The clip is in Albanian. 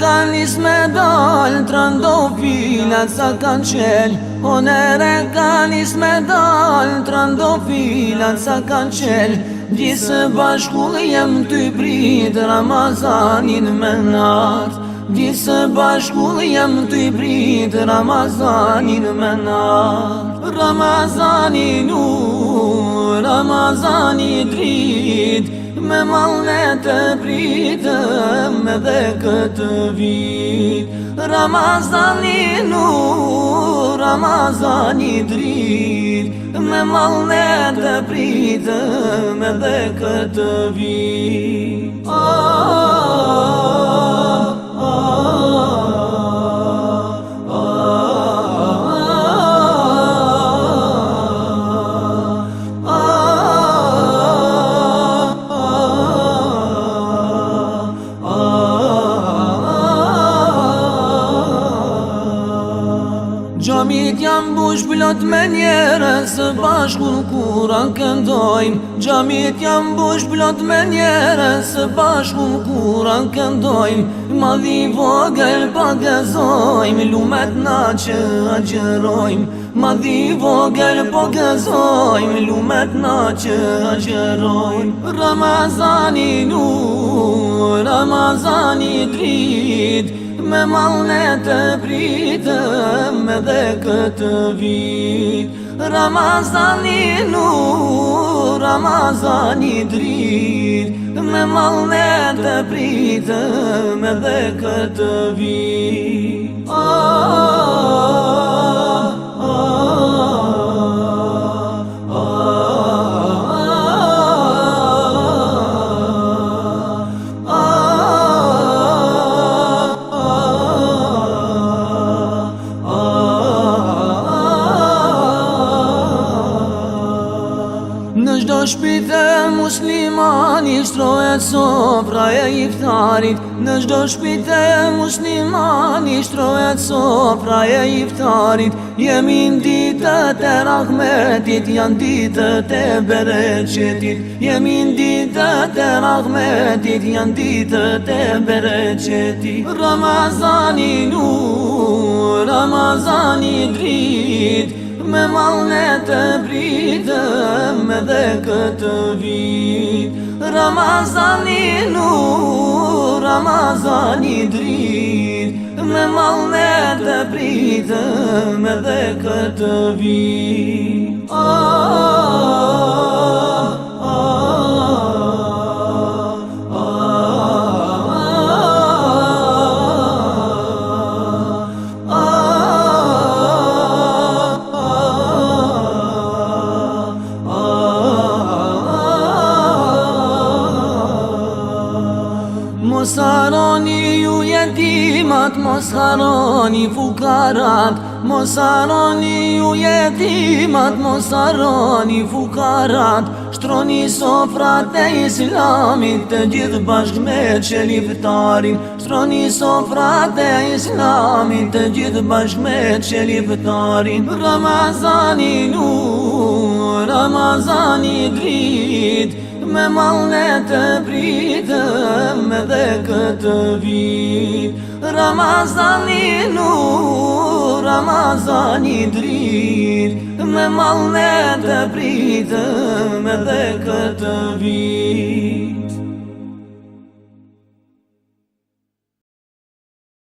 ka njës me dalë, të rëndo filat sa kanë qelë O nere ka njës me dalë, të rëndo filat sa kanë qelë Gjisë bashku dhe jem të i pritë, Ramazanin me nartë Gjisë bashku jem të i pritë, Ramazanin me nartë Ramazanin u, Ramazanin dritë Me malne të pritëm edhe këtë vit Ramazani nu, Ramazani drit Me malne të pritëm edhe këtë vit Oh, oh, oh Jam bush blot me njere, se bashku kur anë këndojm Gjamit jam bush blot me njere, se bashku kur anë këndojm Ma dhi vogel pa gëzojm, lumet na që agjerojm Ma dhi vogel pa po gëzojm, lumet na që agjerojm Ramazani nu, Ramazani drit Me malnet e prit Me dhe këtë vit Ramazaninu Ramazanit rrit Me malme të prit Me dhe këtë vit oh, oh, oh, shpite muslimani shtrojët sofra e iftarit Në shdo shpite muslimani shtrojët sofra e iftarit Jemi në ditët e rahmetit, janë ditët e bereqetit Jemi në ditët e rahmetit, janë ditët e bereqetit Ramazani nur, Ramazani drit me malne të pritëm edhe këtë vit Ramazani nur, Ramazani drit Me malne të pritëm edhe këtë vit Aaaaaa, oh, oh, oh. Mos haroni ju jetimat, mos haroni fukarat Mos haroni ju jetimat, mos haroni fukarat Shtroni sofrat e islamit të gjithë me Shtroni sofrat e islamit të gjithë bashk me qeliftarin Ramazani nu, Ramazani drit Me malne të pritëm edhe këtë vit Ramazani nu, Ramazani drit Me malne të pritëm edhe këtë vit